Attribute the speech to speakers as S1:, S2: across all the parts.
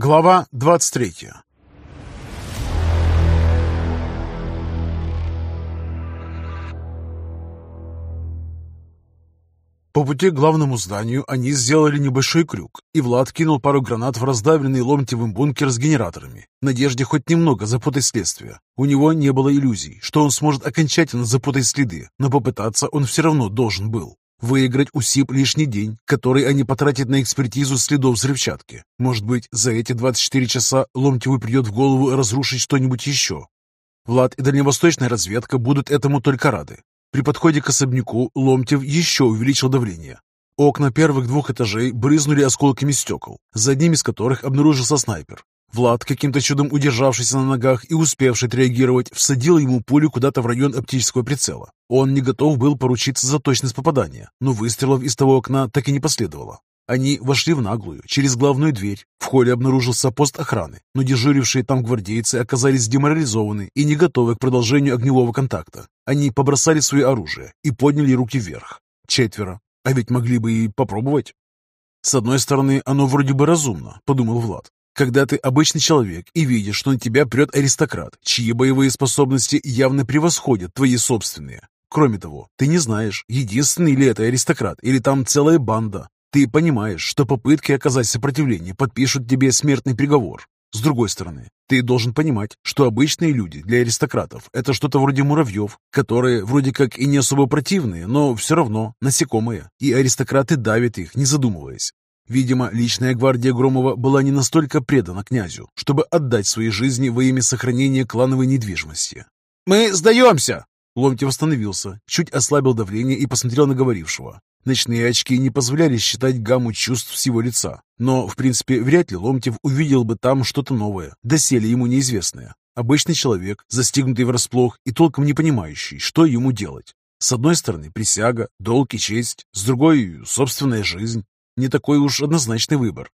S1: Глава 23 По пути к главному зданию они сделали небольшой крюк, и Влад кинул пару гранат в раздавленный ломтевым бункер с генераторами, в надежде хоть немного запутать следствие. У него не было иллюзий, что он сможет окончательно запутать следы, но попытаться он все равно должен был. Выиграть у СИП лишний день, который они потратят на экспертизу следов взрывчатки. Может быть, за эти 24 часа Ломтеву придет в голову разрушить что-нибудь еще. Влад и дальневосточная разведка будут этому только рады. При подходе к особняку Ломтев еще увеличил давление. Окна первых двух этажей брызнули осколками стекол, за одним из которых обнаружился снайпер. Влад, каким-то чудом удержавшийся на ногах и успевший отреагировать, всадил ему пулю куда-то в район оптического прицела. Он не готов был поручиться за точность попадания, но выстрелов из того окна так и не последовало. Они вошли в наглую, через главную дверь. В холле обнаружился пост охраны, но дежурившие там гвардейцы оказались деморализованы и не готовы к продолжению огневого контакта. Они побросали свое оружие и подняли руки вверх. Четверо. А ведь могли бы и попробовать. С одной стороны, оно вроде бы разумно, подумал Влад. Когда ты обычный человек и видишь, что на тебя прет аристократ, чьи боевые способности явно превосходят твои собственные. Кроме того, ты не знаешь, единственный ли это аристократ или там целая банда. Ты понимаешь, что попытки оказать сопротивление подпишут тебе смертный приговор. С другой стороны, ты должен понимать, что обычные люди для аристократов – это что-то вроде муравьев, которые вроде как и не особо противные, но все равно насекомые, и аристократы давят их, не задумываясь. Видимо, личная гвардия Громова была не настолько предана князю, чтобы отдать свои жизни во имя сохранения клановой недвижимости. «Мы сдаемся!» Ломтев остановился, чуть ослабил давление и посмотрел на говорившего. Ночные очки не позволяли считать гамму чувств с его лица, но, в принципе, вряд ли Ломтев увидел бы там что-то новое, доселе ему неизвестное. Обычный человек, застигнутый врасплох и толком не понимающий, что ему делать. С одной стороны присяга, долг и честь, с другой — собственная жизнь. Не такой уж однозначный выбор.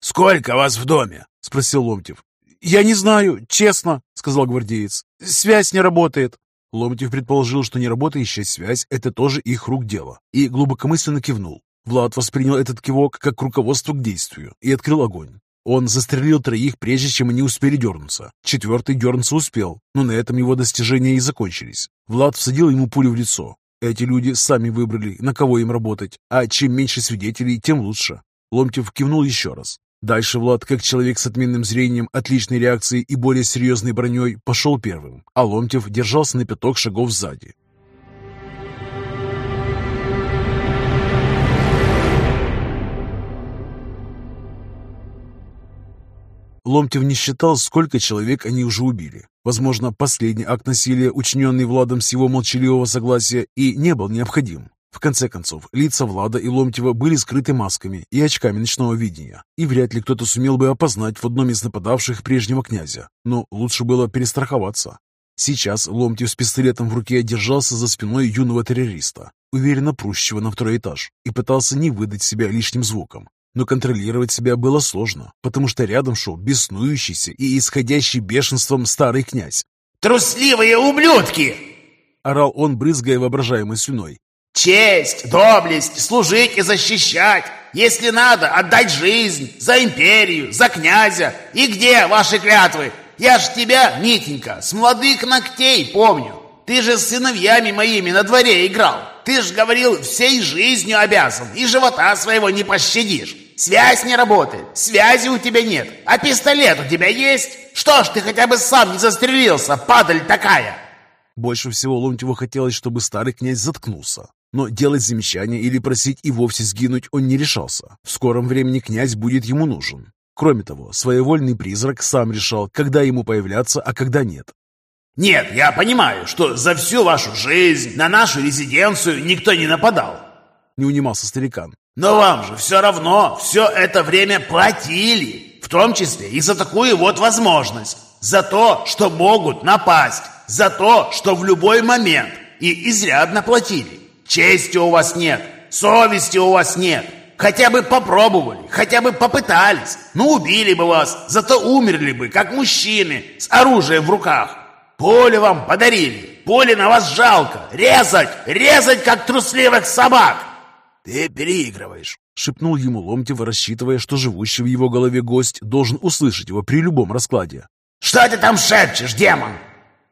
S2: «Сколько вас в доме?»
S1: — спросил Ломтев. «Я не знаю, честно», — сказал гвардеец. «Связь не работает». Ломтев предположил, что неработающая связь — это тоже их рук дело, и глубокомысленно кивнул. Влад воспринял этот кивок как руководство к действию и открыл огонь. Он застрелил троих, прежде чем они успели дернуться. Четвертый дернуться успел, но на этом его достижения и закончились. Влад всадил ему пулю в лицо. Эти люди сами выбрали, на кого им работать, а чем меньше свидетелей, тем лучше. Ломтев кивнул еще раз. Дальше Влад, как человек с отменным зрением, отличной реакцией и более серьезной броней, пошел первым, а Ломтев держался на пяток шагов сзади. Ломтев не считал, сколько человек они уже убили. Возможно, последний акт насилия, учиненный Владом с его молчаливого согласия, и не был необходим. В конце концов, лица Влада и Ломтева были скрыты масками и очками ночного видения, и вряд ли кто-то сумел бы опознать в одном из нападавших прежнего князя. Но лучше было перестраховаться. Сейчас Ломтев с пистолетом в руке держался за спиной юного террориста, уверенно прущего на второй этаж, и пытался не выдать себя лишним звуком. Но контролировать себя было сложно, потому что рядом шел беснующийся и исходящий бешенством старый князь.
S2: «Трусливые ублюдки!»
S1: Орал он, брызгая воображаемой слюной.
S2: «Честь, доблесть, служить и защищать! Если надо, отдать жизнь! За империю, за князя! И где ваши клятвы? Я ж тебя, Митенька, с молодых ногтей помню! Ты же с сыновьями моими на дворе играл! Ты ж говорил, всей жизнью обязан, и живота своего не пощадишь! Связь не работает, связи у тебя нет, а пистолет у тебя есть? Что ж ты хотя бы сам не застрелился, падаль такая!»
S1: Больше всего Ломтеву хотелось, чтобы старый князь заткнулся. Но делать замечания или просить и вовсе сгинуть он не решался. В скором времени князь будет ему нужен. Кроме того, своевольный призрак сам решал, когда ему появляться, а когда нет.
S2: «Нет, я понимаю, что за всю вашу жизнь на нашу резиденцию никто не нападал», —
S1: не унимался старикан.
S2: Но вам же все равно все это время платили, в том числе и за такую вот возможность. За то, что могут напасть, за то, что в любой момент и изрядно платили. Чести у вас нет, совести у вас нет. Хотя бы попробовали, хотя бы попытались. Ну, убили бы вас, зато умерли бы, как мужчины, с оружием в руках. Поле вам подарили, поле на вас жалко. Резать, резать, как трусливых собак.
S3: «Ты переигрываешь», —
S1: шепнул ему Ломтев, рассчитывая, что живущий в его голове гость должен услышать его при любом раскладе.
S2: «Что ты там шепчешь, демон?»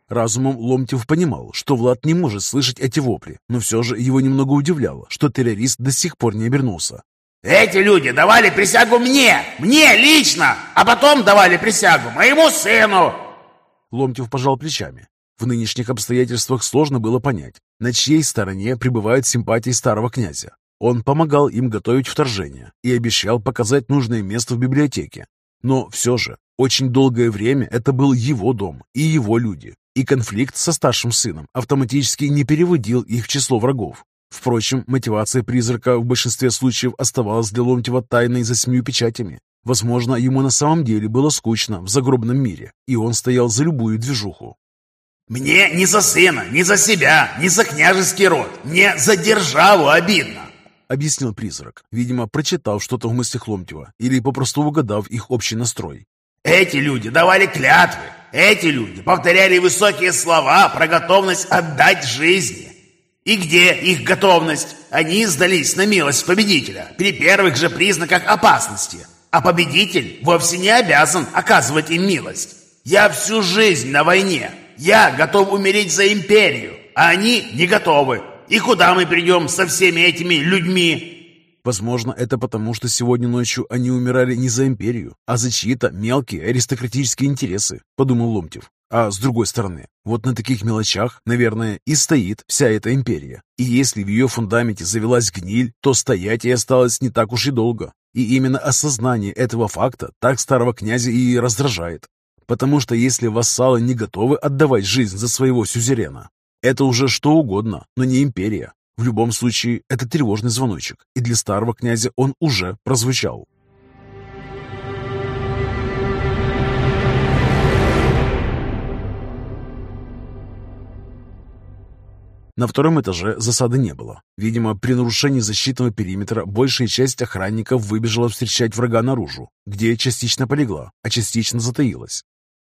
S1: Разумом Ломтев понимал, что Влад не может слышать эти вопли, но все же его немного удивляло, что террорист до сих пор не обернулся.
S2: «Эти люди давали присягу мне, мне лично, а потом давали присягу моему сыну!»
S1: Ломтев пожал плечами. В нынешних обстоятельствах сложно было понять, на чьей стороне пребывают симпатии старого князя. Он помогал им готовить вторжение и обещал показать нужное место в библиотеке. Но все же, очень долгое время это был его дом и его люди, и конфликт со старшим сыном автоматически не переводил их в число врагов. Впрочем, мотивация призрака в большинстве случаев оставалась для Ломтева тайной за семью печатями. Возможно, ему на самом деле было скучно в загробном мире, и он стоял за любую движуху.
S2: «Мне не за сына, не за себя, не за княжеский род, мне за державу обидно
S1: объяснил призрак, видимо, прочитав что-то в мыслях Ломтева или попросту угадав их общий настрой.
S2: «Эти люди давали клятвы, эти люди повторяли высокие слова про готовность отдать жизни. И где их готовность? Они сдались на милость победителя при первых же признаках опасности, а победитель вовсе не обязан оказывать им милость. Я всю жизнь на войне, я готов умереть за империю, а они не готовы, и куда мы придем со всеми этими людьми?»
S1: Возможно, это потому, что сегодня ночью они умирали не за империю, а за чьи-то мелкие аристократические интересы, подумал Ломтев. А с другой стороны, вот на таких мелочах, наверное, и стоит вся эта империя. И если в ее фундаменте завелась гниль, то стоять ей осталось не так уж и долго. И именно осознание этого факта так старого князя и раздражает. Потому что если вассалы не готовы отдавать жизнь за своего сюзерена, это уже что угодно, но не империя. В любом случае, это тревожный звоночек, и для старого князя он уже прозвучал. На втором этаже засады не было. Видимо, при нарушении защитного периметра большая часть охранников выбежала встречать врага наружу, где частично полегла, а частично затаилась.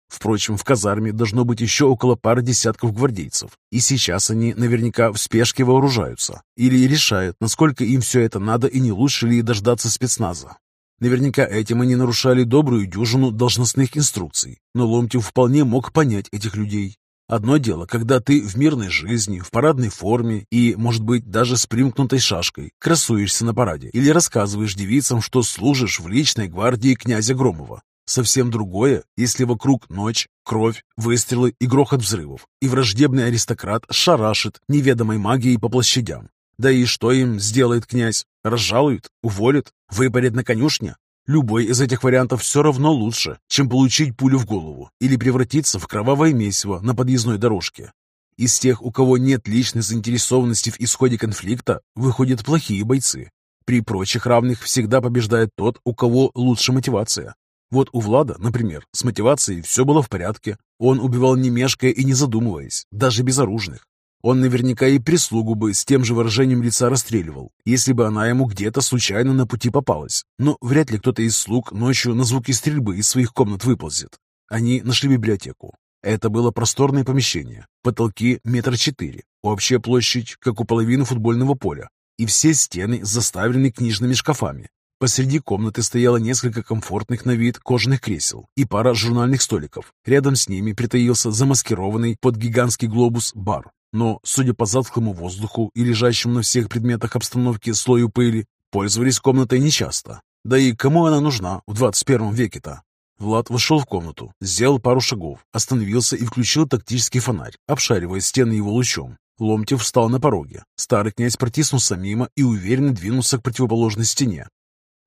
S1: Впрочем, в казарме должно быть еще около пары десятков гвардейцев, и сейчас они наверняка в спешке вооружаются или решают, насколько им все это надо и не лучше ли дождаться спецназа. Наверняка этим они нарушали добрую дюжину должностных инструкций, но Ломтев вполне мог понять этих людей. Одно дело, когда ты в мирной жизни, в парадной форме и, может быть, даже с примкнутой шашкой, красуешься на параде или рассказываешь девицам, что служишь в личной гвардии князя Громова. Совсем другое, если вокруг ночь, кровь, выстрелы и грохот взрывов, и враждебный аристократ шарашит неведомой магией по площадям. Да и что им сделает князь? Разжалует? Уволит? Выпарит на конюшне? Любой из этих вариантов все равно лучше, чем получить пулю в голову или превратиться в кровавое месиво на подъездной дорожке. Из тех, у кого нет личной заинтересованности в исходе конфликта, выходят плохие бойцы. При прочих равных всегда побеждает тот, у кого лучше мотивация. Вот у Влада, например, с мотивацией все было в порядке. Он убивал не мешкая и не задумываясь, даже безоружных. Он наверняка и прислугу бы с тем же выражением лица расстреливал, если бы она ему где-то случайно на пути попалась. Но вряд ли кто-то из слуг ночью на звуки стрельбы из своих комнат выползет. Они нашли библиотеку. Это было просторное помещение, потолки метр четыре, общая площадь, как у половины футбольного поля, и все стены заставлены книжными шкафами, Посреди комнаты стояло несколько комфортных на вид кожаных кресел и пара журнальных столиков. Рядом с ними притаился замаскированный под гигантский глобус бар. Но, судя по затхлому воздуху и лежащему на всех предметах обстановки слою пыли, пользовались комнатой нечасто. Да и кому она нужна в 21 веке-то? Влад вошел в комнату, сделал пару шагов, остановился и включил тактический фонарь, обшаривая стены его лучом. Ломтев встал на пороге. Старый князь протиснулся мимо и уверенно двинулся к противоположной стене.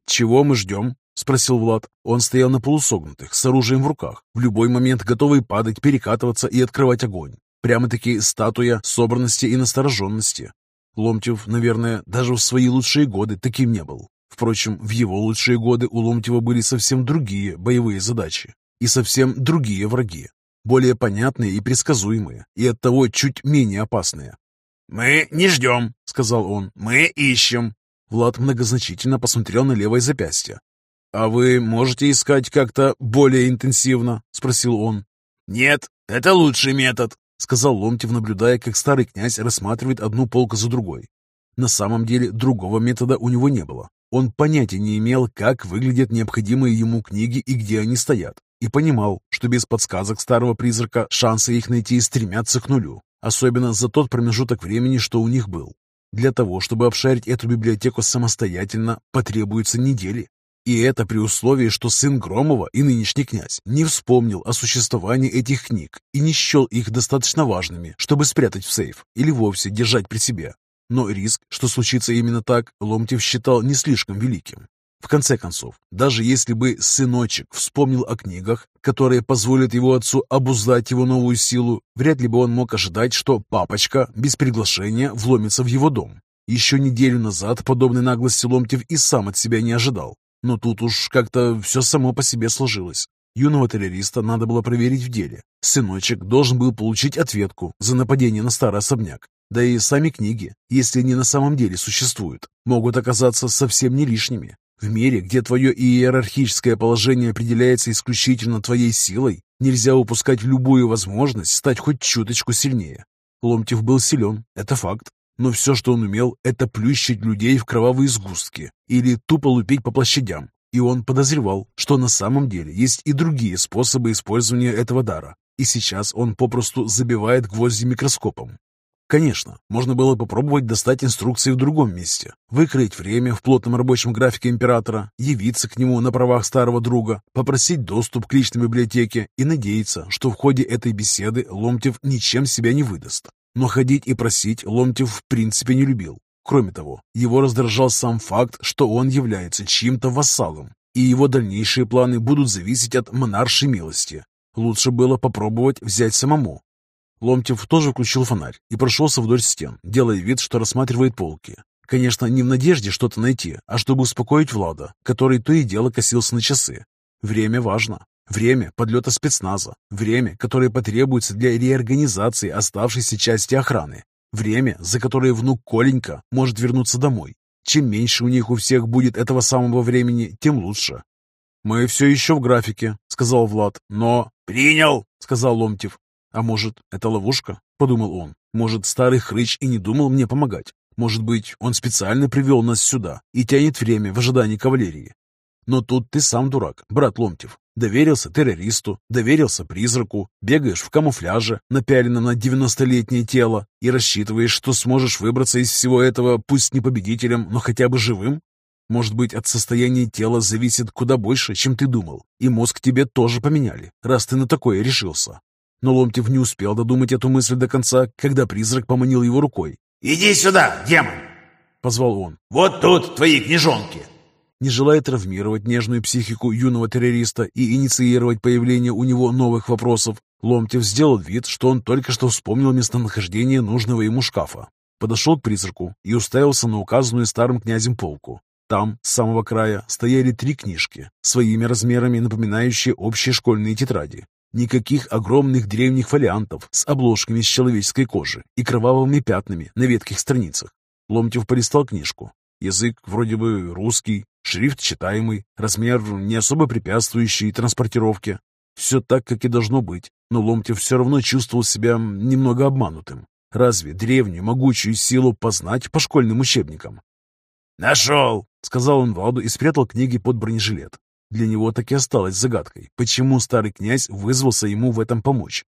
S1: «Чего мы ждем?» — спросил Влад. Он стоял на полусогнутых, с оружием в руках, в любой момент готовый падать, перекатываться и открывать огонь. Прямо-таки статуя собранности и настороженности. Ломтев, наверное, даже в свои лучшие годы таким не был. Впрочем, в его лучшие годы у Ломтева были совсем другие боевые задачи и совсем другие враги, более понятные и предсказуемые, и оттого чуть менее опасные.
S2: «Мы не ждем», — сказал он, — «мы ищем».
S1: Влад многозначительно посмотрел на левое запястье. «А вы можете искать как-то более интенсивно?» — спросил он.
S2: «Нет, это лучший метод», —
S1: сказал Ломтев, наблюдая, как старый князь рассматривает одну полку за другой. На самом деле другого метода у него не было. Он понятия не имел, как выглядят необходимые ему книги и где они стоят, и понимал, что без подсказок старого призрака шансы их найти стремятся к нулю, особенно за тот промежуток времени, что у них был. Для того, чтобы обшарить эту библиотеку самостоятельно, потребуются недели. И это при условии, что сын Громова и нынешний князь не вспомнил о существовании этих книг и не счел их достаточно важными, чтобы спрятать в сейф или вовсе держать при себе. Но риск, что случится именно так, Ломтев считал не слишком великим. В конце концов, даже если бы сыночек вспомнил о книгах, которые позволят его отцу обуздать его новую силу, вряд ли бы он мог ожидать, что папочка без приглашения вломится в его дом. Еще неделю назад подобной наглости Ломтев и сам от себя не ожидал. Но тут уж как-то все само по себе сложилось. Юного террориста надо было проверить в деле. Сыночек должен был получить ответку за нападение на старый особняк. Да и сами книги, если они на самом деле существуют, могут оказаться совсем не лишними. В мире, где твое иерархическое положение определяется исключительно твоей силой, нельзя упускать любую возможность стать хоть чуточку сильнее. Ломтев был силен, это факт. Но все, что он умел, это плющить людей в кровавые сгустки или тупо лупить по площадям. И он подозревал, что на самом деле есть и другие способы использования этого дара. И сейчас он попросту забивает гвозди микроскопом, Конечно, можно было попробовать достать инструкции в другом месте, выкроить время в плотном рабочем графике императора, явиться к нему на правах старого друга, попросить доступ к личной библиотеке и надеяться, что в ходе этой беседы Ломтев ничем себя не выдаст. Но ходить и просить Ломтев в принципе не любил. Кроме того, его раздражал сам факт, что он является чьим-то вассалом, и его дальнейшие планы будут зависеть от монаршей милости. Лучше было попробовать взять самому, Ломтев тоже включил фонарь и прошелся вдоль стен, делая вид, что рассматривает полки. Конечно, не в надежде что-то найти, а чтобы успокоить Влада, который то и дело косился на часы. Время важно. Время подлета спецназа. Время, которое потребуется для реорганизации оставшейся части охраны. Время, за которое внук Коленька может вернуться домой. Чем меньше у них у всех будет этого самого времени, тем лучше. «Мы все еще в графике», — сказал Влад, — «но...»
S2: «Принял», —
S1: сказал Ломтев. «А может, это ловушка?» — подумал он. «Может, старый хрыч и не думал мне помогать? Может быть, он специально привел нас сюда и тянет время в ожидании кавалерии? Но тут ты сам дурак, брат Ломтев. Доверился террористу, доверился призраку, бегаешь в камуфляже, напяленном на девяностолетнее тело, и рассчитываешь, что сможешь выбраться из всего этого, пусть не победителем, но хотя бы живым? Может быть, от состояния тела зависит куда больше, чем ты думал, и мозг тебе тоже поменяли, раз ты на такое решился. Но Ломтев не успел додумать эту мысль до конца, когда призрак поманил его рукой.
S2: «Иди сюда, демон!»
S1: — позвал он.
S2: «Вот тут твои книжонки!»
S1: Не желая травмировать нежную психику юного террориста и инициировать появление у него новых вопросов, Ломтев сделал вид, что он только что вспомнил местонахождение нужного ему шкафа. Подошел к призраку и уставился на указанную старым князем полку. Там, с самого края, стояли три книжки, своими размерами напоминающие общие школьные тетради. Никаких огромных древних фолиантов с обложками из человеческой кожи и кровавыми пятнами на ветких страницах. Ломтев полистал книжку. Язык вроде бы русский, шрифт читаемый, размер не особо препятствующий транспортировке. Все так, как и должно быть, но Ломтев все равно чувствовал себя немного обманутым. Разве древнюю могучую силу познать по школьным учебникам?
S2: «Нашел!»
S1: — сказал он Владу и спрятал книги под бронежилет. Для него так и осталось загадкой, почему старый князь вызвался ему в этом помочь.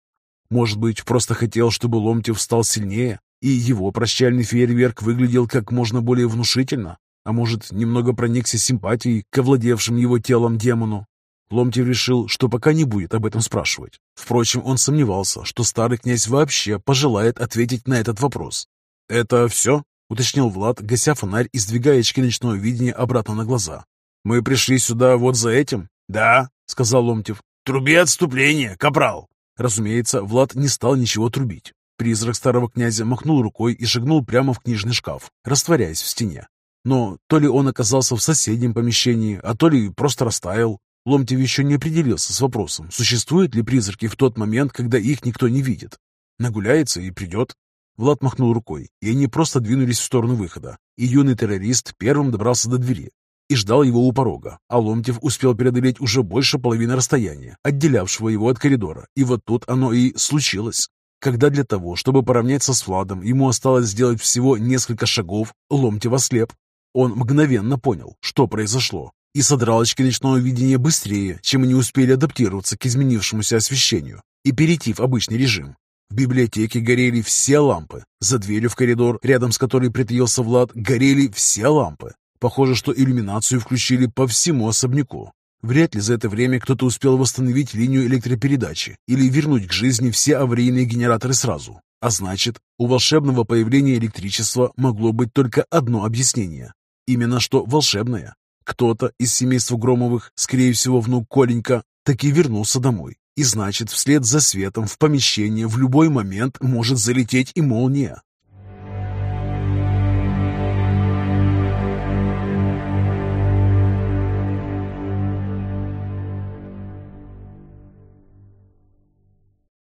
S1: Может быть, просто хотел, чтобы Ломтев стал сильнее, и его прощальный фейерверк выглядел как можно более внушительно, а может, немного проникся симпатией к овладевшим его телом демону. Ломтев решил, что пока не будет об этом спрашивать. Впрочем, он сомневался, что старый князь вообще пожелает ответить на этот вопрос. «Это все?» — уточнил Влад, гася фонарь и сдвигая очки ночного видения обратно на глаза. «Мы пришли сюда вот за этим?»
S2: «Да», —
S1: сказал Ломтев.
S2: «Труби отступление, капрал!»
S1: Разумеется, Влад не стал ничего трубить. Призрак старого князя махнул рукой и шагнул прямо в книжный шкаф, растворяясь в стене. Но то ли он оказался в соседнем помещении, а то ли просто растаял. Ломтев еще не определился с вопросом, существуют ли призраки в тот момент, когда их никто не видит. Нагуляется и придет. Влад махнул рукой, и они просто двинулись в сторону выхода. И юный террорист первым добрался до двери, и ждал его у порога, а Ломтев успел преодолеть уже больше половины расстояния, отделявшего его от коридора, и вот тут оно и случилось. Когда для того, чтобы поравняться с Владом, ему осталось сделать всего несколько шагов, Ломтев ослеп. Он мгновенно понял, что произошло, и содрал очки ночного видения быстрее, чем они успели адаптироваться к изменившемуся освещению и перейти в обычный режим. В библиотеке горели все лампы. За дверью в коридор, рядом с которой притаился Влад, горели все лампы. Похоже, что иллюминацию включили по всему особняку. Вряд ли за это время кто-то успел восстановить линию электропередачи или вернуть к жизни все аварийные генераторы сразу. А значит, у волшебного появления электричества могло быть только одно объяснение. Именно что волшебное. Кто-то из семейства Громовых, скорее всего внук Коленька, таки вернулся домой. И значит, вслед за светом в помещение в любой момент может залететь и молния.